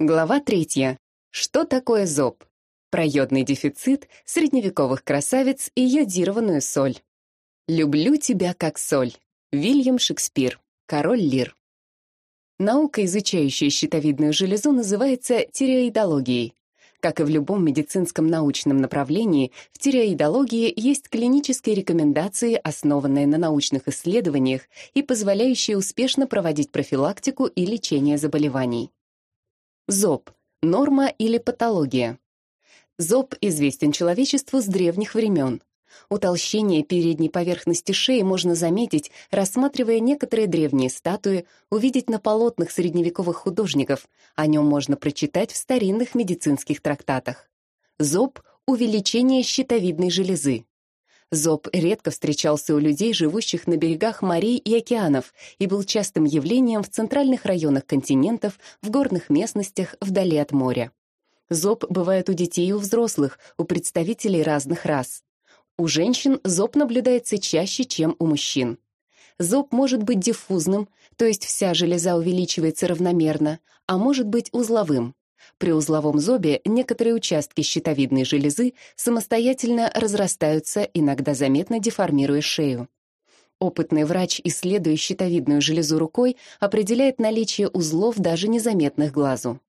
Глава третья. Что такое зоб? Про йодный дефицит, средневековых красавиц и йодированную соль. «Люблю тебя как соль». Вильям Шекспир. Король Лир. Наука, изучающая щитовидную железу, называется тиреоидологией. Как и в любом медицинском научном направлении, в тиреоидологии есть клинические рекомендации, основанные на научных исследованиях и позволяющие успешно проводить профилактику и лечение заболеваний. ЗОБ – норма или патология. ЗОБ известен человечеству с древних времен. Утолщение передней поверхности шеи можно заметить, рассматривая некоторые древние статуи, увидеть на полотнах средневековых художников, о нем можно прочитать в старинных медицинских трактатах. ЗОБ — увеличение щитовидной железы. Зоб редко встречался у людей, живущих на берегах морей и океанов, и был частым явлением в центральных районах континентов, в горных местностях, вдали от моря. Зоб бывает у детей и у взрослых, у представителей разных рас. У женщин зоб наблюдается чаще, чем у мужчин. Зоб может быть диффузным, то есть вся железа увеличивается равномерно, а может быть узловым. При узловом зобе некоторые участки щитовидной железы самостоятельно разрастаются, иногда заметно деформируя шею. Опытный врач, исследуя щитовидную железу рукой, определяет наличие узлов, даже незаметных глазу.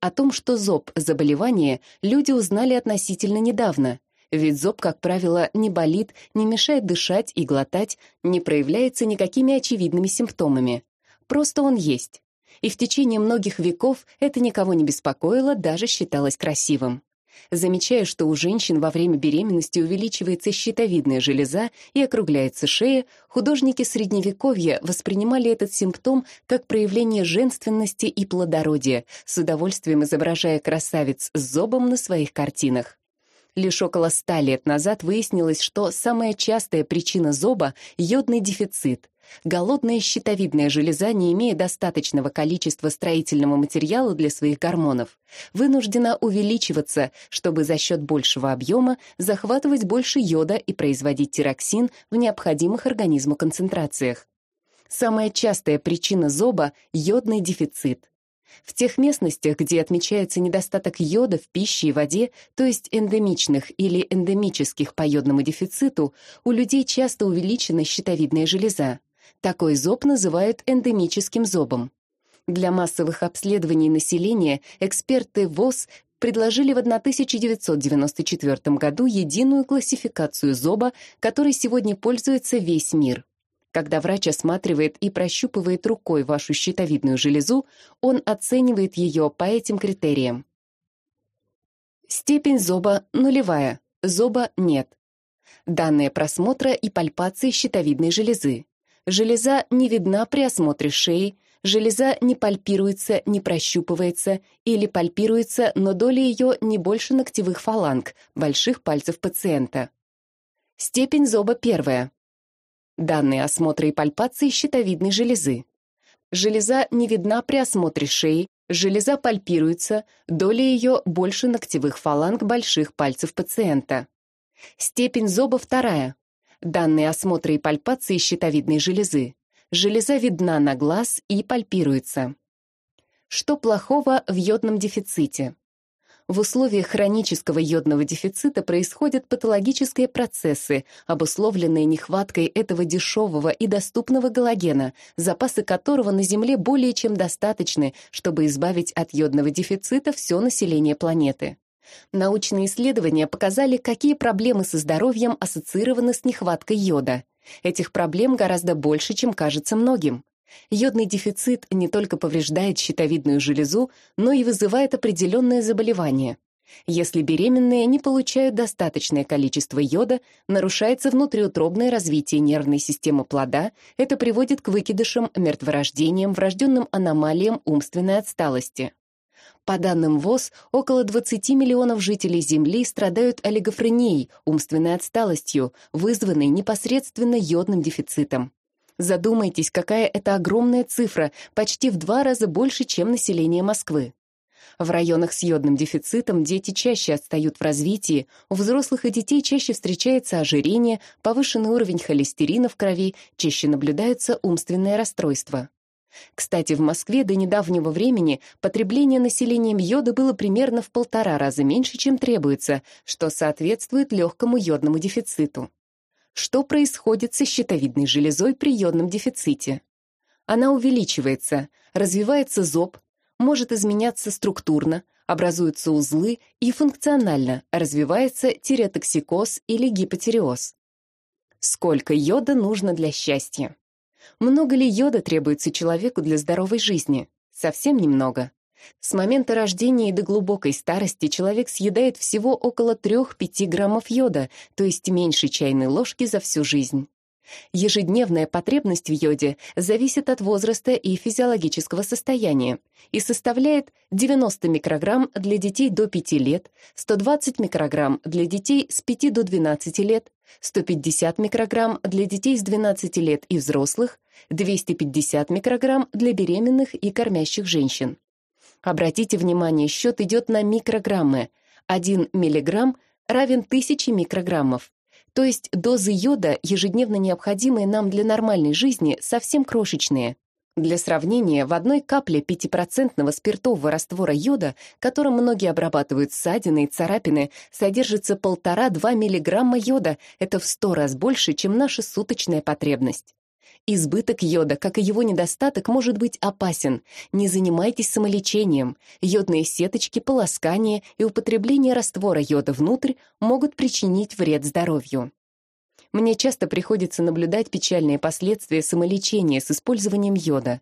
О том, что зоб — заболевание, люди узнали относительно недавно, ведь зоб, как правило, не болит, не мешает дышать и глотать, не проявляется никакими очевидными симптомами. Просто он есть. И в течение многих веков это никого не беспокоило, даже считалось красивым. Замечая, что у женщин во время беременности увеличивается щитовидная железа и округляется шея, художники Средневековья воспринимали этот симптом как проявление женственности и плодородия, с удовольствием изображая красавиц с зобом на своих картинах. Лишь около ста лет назад выяснилось, что самая частая причина зоба — йодный дефицит, Голодная щитовидная железа, не имея достаточного количества строительного материала для своих гормонов, вынуждена увеличиваться, чтобы за счет большего объема захватывать больше йода и производить тироксин в необходимых организму концентрациях. Самая частая причина зоба — йодный дефицит. В тех местностях, где отмечается недостаток йода в пище и воде, то есть эндемичных или эндемических по йодному дефициту, у людей часто увеличена щитовидная железа. Такой зоб называют эндемическим зобом. Для массовых обследований населения эксперты ВОЗ предложили в 1994 году единую классификацию зоба, которой сегодня пользуется весь мир. Когда врач осматривает и прощупывает рукой вашу щитовидную железу, он оценивает ее по этим критериям. Степень зоба нулевая, зоба нет. Данные просмотра и пальпации щитовидной железы. Железа не видна при осмотре шеи, железа не пальпируется, не прощупывается или пальпируется, но доля ее не больше ногтевых фаланг, больших пальцев пациента. Степень зоба первая. Данные осмотра и пальпации щитовидной железы. Железа не видна при осмотре шеи, железа пальпируется, доля ее больше ногтевых фаланг больших пальцев пациента. Степень зоба вторая. Данные осмотра и пальпации щитовидной железы. Железа видна на глаз и пальпируется. Что плохого в йодном дефиците? В условиях хронического йодного дефицита происходят патологические процессы, обусловленные нехваткой этого дешевого и доступного галогена, запасы которого на Земле более чем достаточны, чтобы избавить от йодного дефицита все население планеты. Научные исследования показали, какие проблемы со здоровьем ассоциированы с нехваткой йода. Этих проблем гораздо больше, чем кажется многим. Йодный дефицит не только повреждает щитовидную железу, но и вызывает определенные заболевания. Если беременные не получают достаточное количество йода, нарушается внутриутробное развитие нервной системы плода, это приводит к выкидышам, мертворождениям, врожденным аномалиям умственной отсталости. По данным ВОЗ, около 20 миллионов жителей Земли страдают олигофренией, умственной отсталостью, вызванной непосредственно йодным дефицитом. Задумайтесь, какая это огромная цифра, почти в два раза больше, чем население Москвы. В районах с йодным дефицитом дети чаще отстают в развитии, у взрослых и детей чаще встречается ожирение, повышенный уровень холестерина в крови, чаще наблюдаются умственные расстройства. Кстати, в Москве до недавнего времени потребление населением йода было примерно в полтора раза меньше, чем требуется, что соответствует легкому йодному дефициту. Что происходит со щитовидной железой при йодном дефиците? Она увеличивается, развивается зоб, может изменяться структурно, образуются узлы и функционально развивается тиреотоксикоз или гипотереоз. Сколько йода нужно для счастья? Много ли йода требуется человеку для здоровой жизни? Совсем немного. С момента рождения и до глубокой старости человек съедает всего около 3-5 граммов йода, то есть меньше чайной ложки за всю жизнь. Ежедневная потребность в йоде зависит от возраста и физиологического состояния и составляет 90 микрограмм для детей до 5 лет, 120 микрограмм для детей с 5 до 12 лет, 150 микрограмм для детей с 12 лет и взрослых, 250 микрограмм для беременных и кормящих женщин. Обратите внимание, счет идет на микрограммы. 1 миллиграмм равен 1000 микрограммов. То есть дозы йода, ежедневно необходимые нам для нормальной жизни, совсем крошечные. Для сравнения, в одной капле 5% спиртового раствора йода, которым многие обрабатывают ссадины и царапины, содержится 1,5-2 мг йода. Это в 100 раз больше, чем наша суточная потребность. Избыток йода, как и его недостаток, может быть опасен. Не занимайтесь самолечением. Йодные сеточки, полоскание и употребление раствора йода внутрь могут причинить вред здоровью. Мне часто приходится наблюдать печальные последствия самолечения с использованием йода.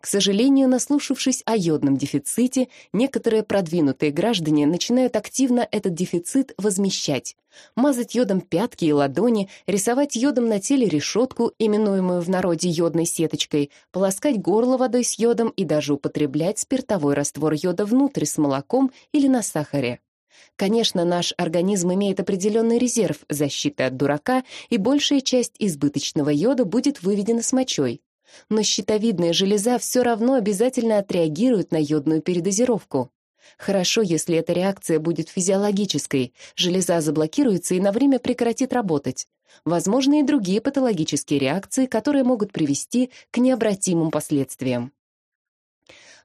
К сожалению, наслушавшись о йодном дефиците, некоторые продвинутые граждане начинают активно этот дефицит возмещать. Мазать йодом пятки и ладони, рисовать йодом на теле решетку, именуемую в народе йодной сеточкой, полоскать горло водой с йодом и даже употреблять спиртовой раствор йода внутрь с молоком или на сахаре. Конечно, наш организм имеет определенный резерв защиты от дурака, и большая часть избыточного йода будет выведена с мочой. Но щитовидная железа все равно обязательно отреагирует на йодную передозировку. Хорошо, если эта реакция будет физиологической, железа заблокируется и на время прекратит работать. Возможны и другие патологические реакции, которые могут привести к необратимым последствиям.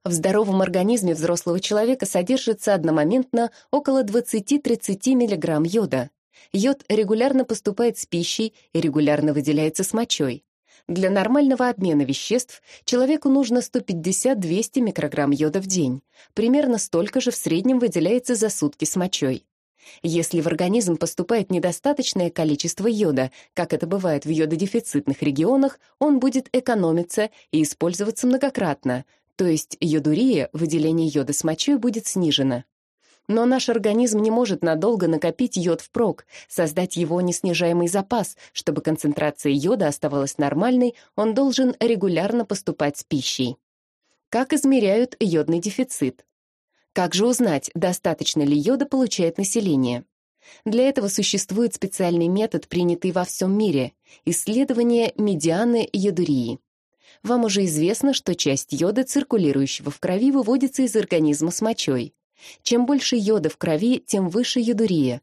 В здоровом организме взрослого человека содержится одномоментно около 20-30 мг йода. Йод регулярно поступает с пищей и регулярно выделяется с мочой. Для нормального обмена веществ человеку нужно 150-200 микрограмм йода в день. Примерно столько же в среднем выделяется за сутки с мочой. Если в организм поступает недостаточное количество йода, как это бывает в йододефицитных регионах, он будет экономиться и использоваться многократно, то есть йодурия, выделение йода с мочой, будет снижено. Но наш организм не может надолго накопить йод впрок, создать его неснижаемый запас. Чтобы концентрация йода оставалась нормальной, он должен регулярно поступать с пищей. Как измеряют йодный дефицит? Как же узнать, достаточно ли йода получает население? Для этого существует специальный метод, принятый во всем мире — исследование медианы йодурии. Вам уже известно, что часть йода, циркулирующего в крови, выводится из организма с мочой. Чем больше йода в крови, тем выше йодурия.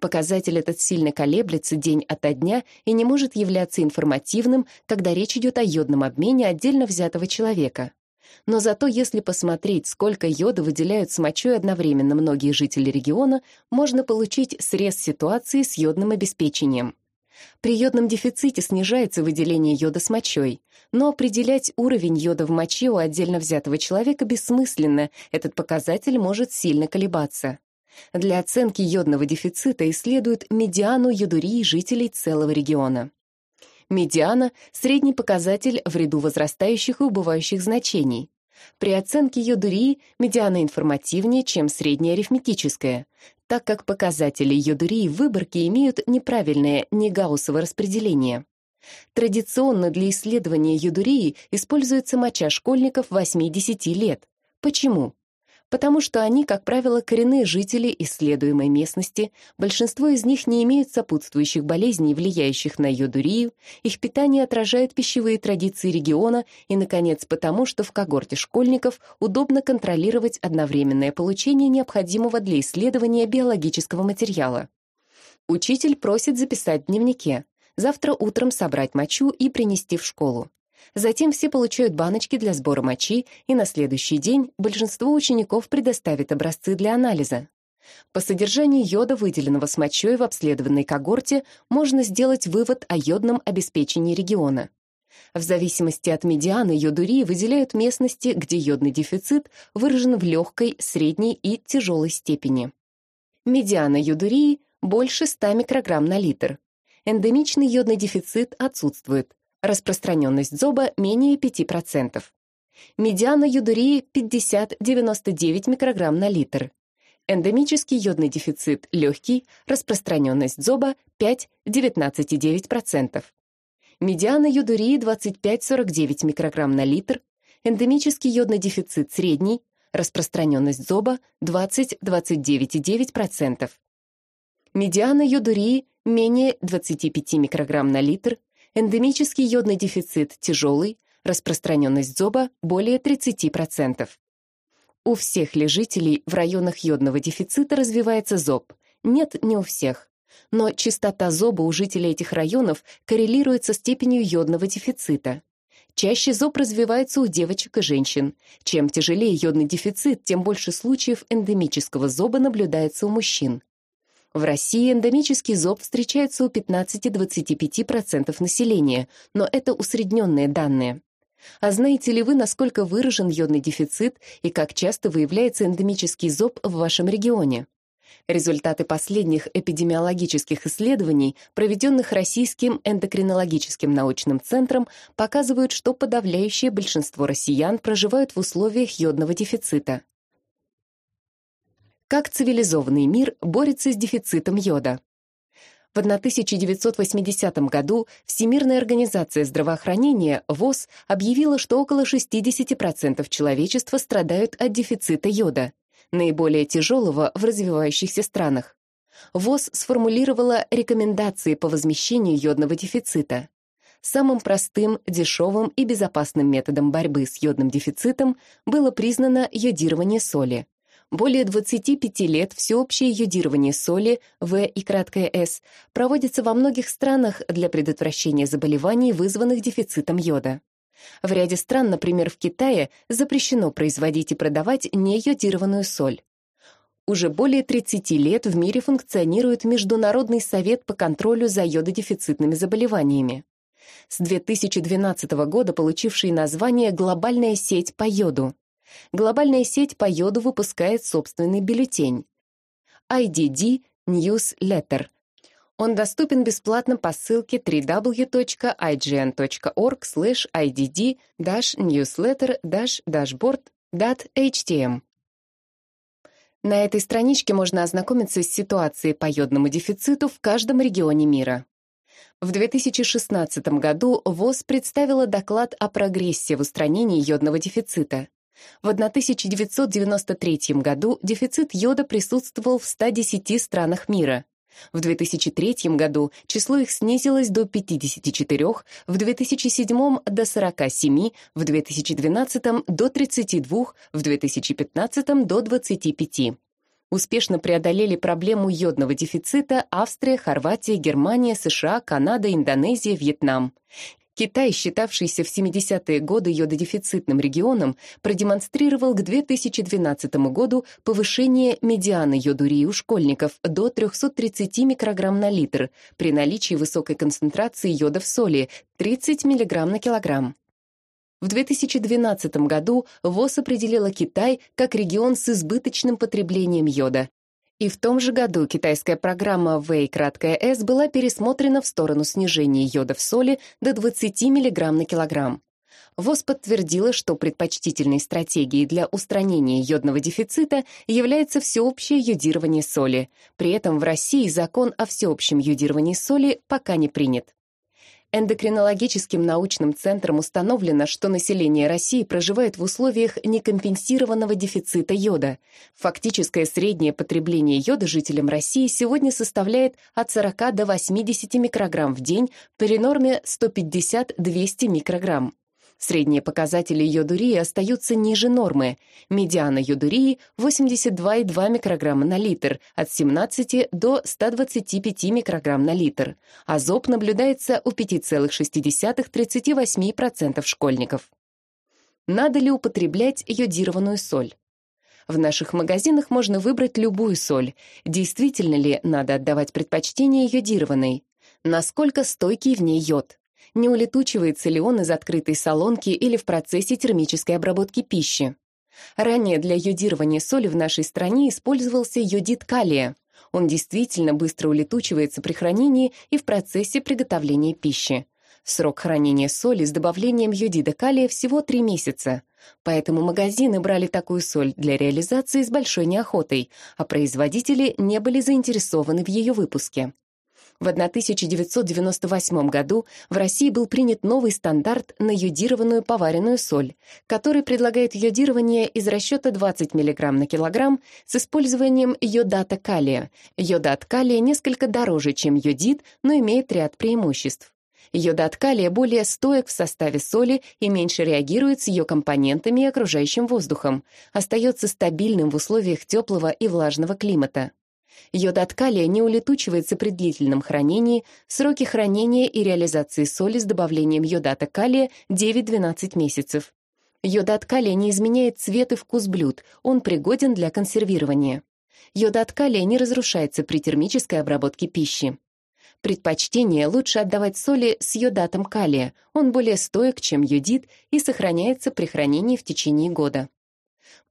Показатель этот сильно колеблется день ото дня и не может являться информативным, когда речь идет о йодном обмене отдельно взятого человека. Но зато если посмотреть, сколько йода выделяют с мочой одновременно многие жители региона, можно получить срез ситуации с йодным обеспечением. При йодном дефиците снижается выделение йода с мочой, но определять уровень йода в моче у отдельно взятого человека бессмысленно, этот показатель может сильно колебаться. Для оценки йодного дефицита исследуют медиану йодурии жителей целого региона. Медиана — средний показатель в ряду возрастающих и убывающих значений. При оценке йодурии медиана информативнее, чем средняя арифметическая, так как показатели йодурии в выборке имеют неправильное негауссово распределение. Традиционно для исследования йодурии используется моча школьников 8-10 лет. Почему? Потому что они, как правило, коренные жители исследуемой местности, большинство из них не имеют сопутствующих болезней, влияющих на йодурию, их питание отражает пищевые традиции региона и, наконец, потому что в когорте школьников удобно контролировать одновременное получение необходимого для исследования биологического материала. Учитель просит записать в дневнике, завтра утром собрать мочу и принести в школу. Затем все получают баночки для сбора мочи, и на следующий день большинство учеников предоставит образцы для анализа. По содержанию йода, выделенного с мочой в обследованной когорте, можно сделать вывод о йодном обеспечении региона. В зависимости от медианы йодурии выделяют местности, где йодный дефицит выражен в легкой, средней и тяжелой степени. Медиана йодурии больше 100 микрограмм на литр. Эндемичный йодный дефицит отсутствует. Распространенность зоба менее 5%. Медиана йодурии 50-99 микрограмм на литр. Эндемический йодный дефицит легкий, распространенность зоба 5-19,9%. Медиана йодурии 25-49 микрограмм на литр, эндемический йодный дефицит средний, распространенность зоба 20-29,9%. Медиана йодурии менее 25 микрограмм на литр, эндемический йодный дефицит тяжелый, распространенность зоба более 30%. У всех ли жителей в районах йодного дефицита развивается зоб? Нет, не у всех. Но частота зоба у жителей этих районов коррелирует со степенью йодного дефицита. Чаще зоб развивается у девочек и женщин. Чем тяжелее йодный дефицит, тем больше случаев эндемического зоба наблюдается у мужчин. В России эндемический зоб встречается у 15-25% населения, но это усредненные данные. А знаете ли вы, насколько выражен йодный дефицит и как часто выявляется эндемический зоб в вашем регионе? Результаты последних эпидемиологических исследований, проведенных Российским эндокринологическим научным центром, показывают, что подавляющее большинство россиян проживают в условиях йодного дефицита. Как цивилизованный мир борется с дефицитом йода? В 1980 году Всемирная организация здравоохранения ВОЗ объявила, что около 60% человечества страдают от дефицита йода, наиболее тяжелого в развивающихся странах. ВОЗ сформулировала рекомендации по возмещению йодного дефицита. Самым простым, дешевым и безопасным методом борьбы с йодным дефицитом было признано йодирование соли более 25 лет всеобщее йодирование соли, В и краткое С, проводится во многих странах для предотвращения заболеваний, вызванных дефицитом йода. В ряде стран, например, в Китае, запрещено производить и продавать нейодированную соль. Уже более 30 лет в мире функционирует Международный совет по контролю за йододефицитными заболеваниями. С 2012 года получивший название «Глобальная сеть по йоду». Глобальная сеть по йоду выпускает собственный бюллетень IDD Newsletter. Он доступен бесплатно по ссылке www.ign.org idd-newsletter-dashboard.htm. На этой страничке можно ознакомиться с ситуацией по йодному дефициту в каждом регионе мира. В 2016 году ВОЗ представила доклад о прогрессе в устранении йодного дефицита. В 1993 году дефицит йода присутствовал в 110 странах мира. В 2003 году число их снизилось до 54, в 2007 — до 47, в 2012 — до 32, в 2015 — до 25. Успешно преодолели проблему йодного дефицита Австрия, Хорватия, Германия, США, Канада, Индонезия, Вьетнам. Китай, считавшийся в 70-е годы йододефицитным регионом, продемонстрировал к 2012 году повышение медианы йодурии у школьников до 330 микрограмм на литр при наличии высокой концентрации йода в соли 30 миллиграмм на килограмм. В 2012 году ВОЗ определила Китай как регион с избыточным потреблением йода, и в том же году китайская программа ВЭЙ краткая С была пересмотрена в сторону снижения йода в соли до 20 мг на килограмм. ВОЗ подтвердила, что предпочтительной стратегией для устранения йодного дефицита является всеобщее йодирование соли. При этом в России закон о всеобщем йодировании соли пока не принят. Эндокринологическим научным центром установлено, что население России проживает в условиях некомпенсированного дефицита йода. Фактическое среднее потребление йода жителям России сегодня составляет от 40 до 80 микрограмм в день при норме 150-200 микрограмм. Средние показатели йодурии остаются ниже нормы. Медиана йодурии 82,2 микрограмма на литр, от 17 до 125 микрограмм на литр, а ЗОП наблюдается у 5,6-38% школьников. Надо ли употреблять йодированную соль? В наших магазинах можно выбрать любую соль. Действительно ли надо отдавать предпочтение йодированной? Насколько стойкий в ней йод? Не улетучивается ли он из открытой солонки или в процессе термической обработки пищи. Ранее для йодирования соли в нашей стране использовался йодид калия. Он действительно быстро улетучивается при хранении и в процессе приготовления пищи. Срок хранения соли с добавлением йодида калия всего 3 месяца. Поэтому магазины брали такую соль для реализации с большой неохотой, а производители не были заинтересованы в ее выпуске. В 1998 году в России был принят новый стандарт на йодированную поваренную соль, который предлагает йодирование из расчета 20 мг на килограмм с использованием йодата калия. Йодат калия несколько дороже, чем йодид, но имеет ряд преимуществ. Йодат калия более стоек в составе соли и меньше реагирует с ее компонентами и окружающим воздухом, остается стабильным в условиях теплого и влажного климата. Йод калия не улетучивается при длительном хранении, сроки хранения и реализации соли с добавлением йодата калия 9-12 месяцев. Йодат калия не изменяет цвет и вкус блюд, он пригоден для консервирования. Йодат калия не разрушается при термической обработке пищи. Предпочтение лучше отдавать соли с йодатом калия, он более стоек, чем йодид и сохраняется при хранении в течение года.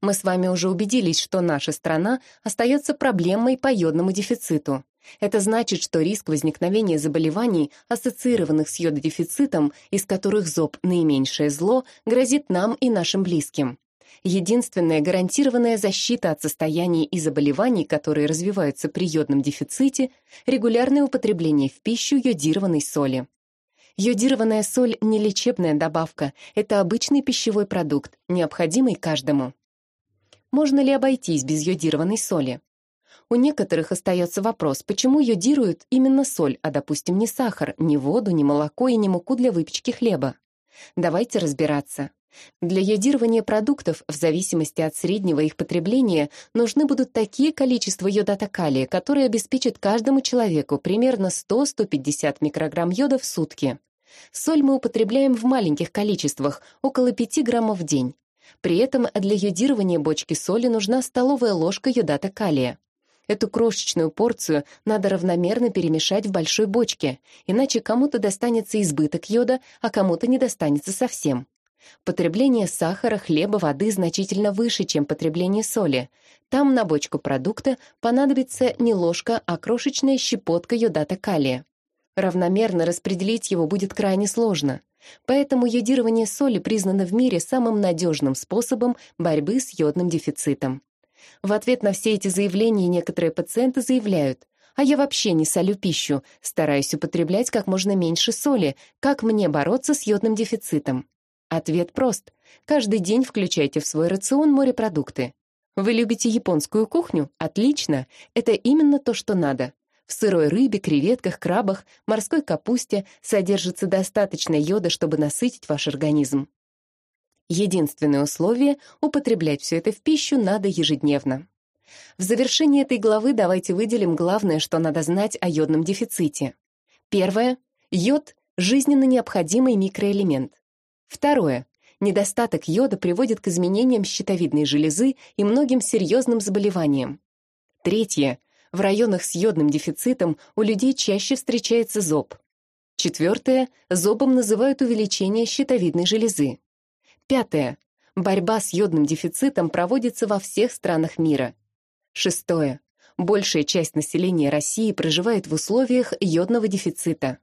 Мы с вами уже убедились, что наша страна остается проблемой по йодному дефициту. Это значит, что риск возникновения заболеваний, ассоциированных с йододефицитом, из которых зоб – наименьшее зло, грозит нам и нашим близким. Единственная гарантированная защита от состояний и заболеваний, которые развиваются при йодном дефиците – регулярное употребление в пищу йодированной соли. Йодированная соль – не лечебная добавка, это обычный пищевой продукт, необходимый каждому. Можно ли обойтись без йодированной соли? У некоторых остается вопрос, почему йодируют именно соль, а, допустим, не сахар, не воду, не молоко и не муку для выпечки хлеба. Давайте разбираться. Для йодирования продуктов, в зависимости от среднего их потребления, нужны будут такие количества йодата калия, которые обеспечат каждому человеку примерно 100-150 микрограмм йода в сутки. Соль мы употребляем в маленьких количествах, около 5 граммов в день. При этом для йодирования бочки соли нужна столовая ложка йодата калия. Эту крошечную порцию надо равномерно перемешать в большой бочке, иначе кому-то достанется избыток йода, а кому-то не достанется совсем. Потребление сахара, хлеба, воды значительно выше, чем потребление соли. Там на бочку продукта понадобится не ложка, а крошечная щепотка йодата калия. Равномерно распределить его будет крайне сложно. Поэтому йодирование соли признано в мире самым надежным способом борьбы с йодным дефицитом. В ответ на все эти заявления некоторые пациенты заявляют, а я вообще не солю пищу, стараюсь употреблять как можно меньше соли, как мне бороться с йодным дефицитом? Ответ прост. Каждый день включайте в свой рацион морепродукты. Вы любите японскую кухню? Отлично. Это именно то, что надо. В сырой рыбе, креветках, крабах, морской капусте содержится достаточно йода, чтобы насытить ваш организм. Единственное условие — употреблять все это в пищу надо ежедневно. В завершении этой главы давайте выделим главное, что надо знать о йодном дефиците. Первое. Йод — жизненно необходимый микроэлемент. Второе. Недостаток йода приводит к изменениям щитовидной железы и многим серьезным заболеваниям. Третье. В районах с йодным дефицитом у людей чаще встречается зоб. Четвертое. Зобом называют увеличение щитовидной железы. Пятое. Борьба с йодным дефицитом проводится во всех странах мира. Шестое. Большая часть населения России проживает в условиях йодного дефицита.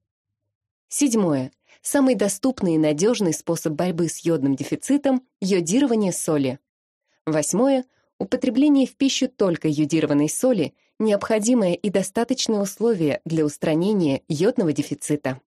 Седьмое. Самый доступный и надежный способ борьбы с йодным дефицитом – йодирование соли. Восьмое. Употребление в пищу только йодированной соли – необходимое и достаточное условие для устранения йодного дефицита.